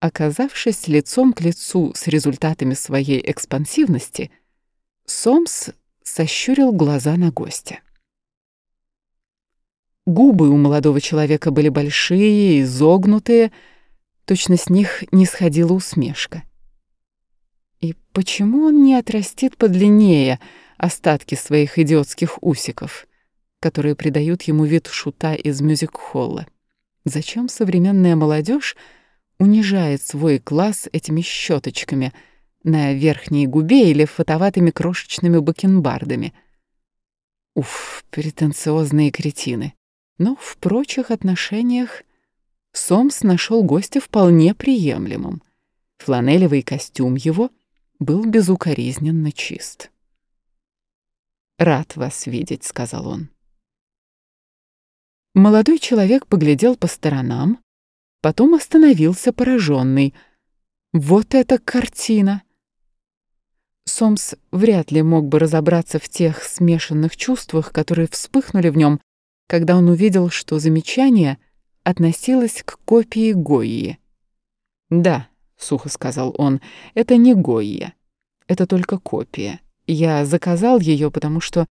Оказавшись лицом к лицу с результатами своей экспансивности, Сомс сощурил глаза на гостя. Губы у молодого человека были большие, изогнутые, точно с них не сходила усмешка. И почему он не отрастит подлиннее остатки своих идиотских усиков, которые придают ему вид шута из мюзик-холла? Зачем современная молодежь унижает свой класс этими щеточками на верхней губе или фотоватыми крошечными бакенбардами. Уф, претенциозные кретины. Но в прочих отношениях Сомс нашел гостя вполне приемлемым. Фланелевый костюм его был безукоризненно чист. «Рад вас видеть», — сказал он. Молодой человек поглядел по сторонам, Потом остановился пораженный. Вот эта картина! Сомс вряд ли мог бы разобраться в тех смешанных чувствах, которые вспыхнули в нем, когда он увидел, что замечание относилось к копии Гойи. «Да», — сухо сказал он, — «это не Гойя, это только копия. Я заказал ее, потому что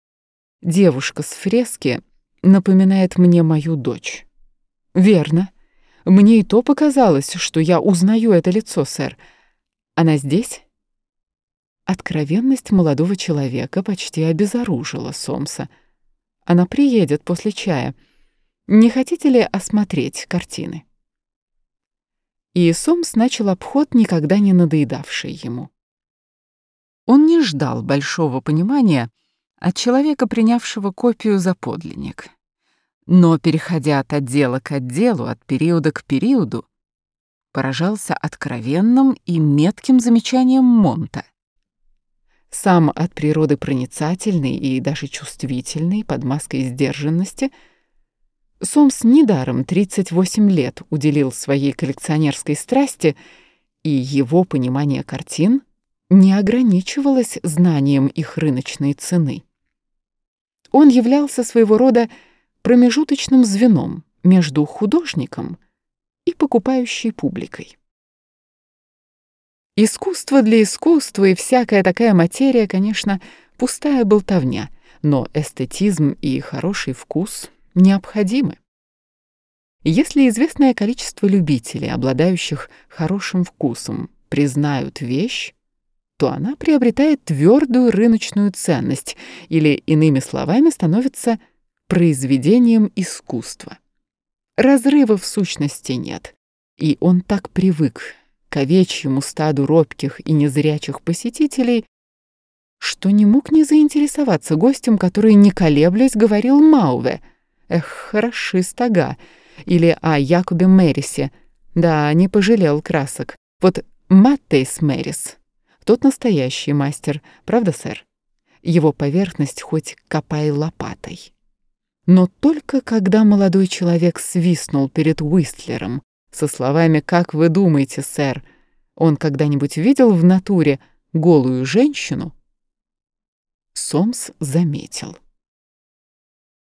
девушка с фрески напоминает мне мою дочь». «Верно», мне и то показалось, что я узнаю это лицо, сэр. Она здесь?» Откровенность молодого человека почти обезоружила Сомса. Она приедет после чая. Не хотите ли осмотреть картины? И Сомс начал обход, никогда не надоедавший ему. Он не ждал большого понимания от человека, принявшего копию за подлинник. Но, переходя от отдела к отделу, от периода к периоду, поражался откровенным и метким замечанием Монта. Сам от природы проницательный и даже чувствительный, под маской сдержанности, Сомс недаром 38 лет уделил своей коллекционерской страсти, и его понимание картин не ограничивалось знанием их рыночной цены. Он являлся своего рода промежуточным звеном между художником и покупающей публикой. Искусство для искусства и всякая такая материя, конечно, пустая болтовня, но эстетизм и хороший вкус необходимы. Если известное количество любителей, обладающих хорошим вкусом, признают вещь, то она приобретает твердую рыночную ценность или, иными словами, становится произведением искусства. Разрыва в сущности нет, и он так привык к овечьему стаду робких и незрячих посетителей, что не мог не заинтересоваться гостем, который, не колеблясь, говорил Мауве. Эх, хороши стога. Или о Якубе Мэрисе. Да, не пожалел красок. Вот Маттейс Мэрис. Тот настоящий мастер, правда, сэр? Его поверхность хоть копай лопатой. Но только когда молодой человек свистнул перед Уистлером со словами «Как вы думаете, сэр, он когда-нибудь видел в натуре голую женщину?» Сомс заметил.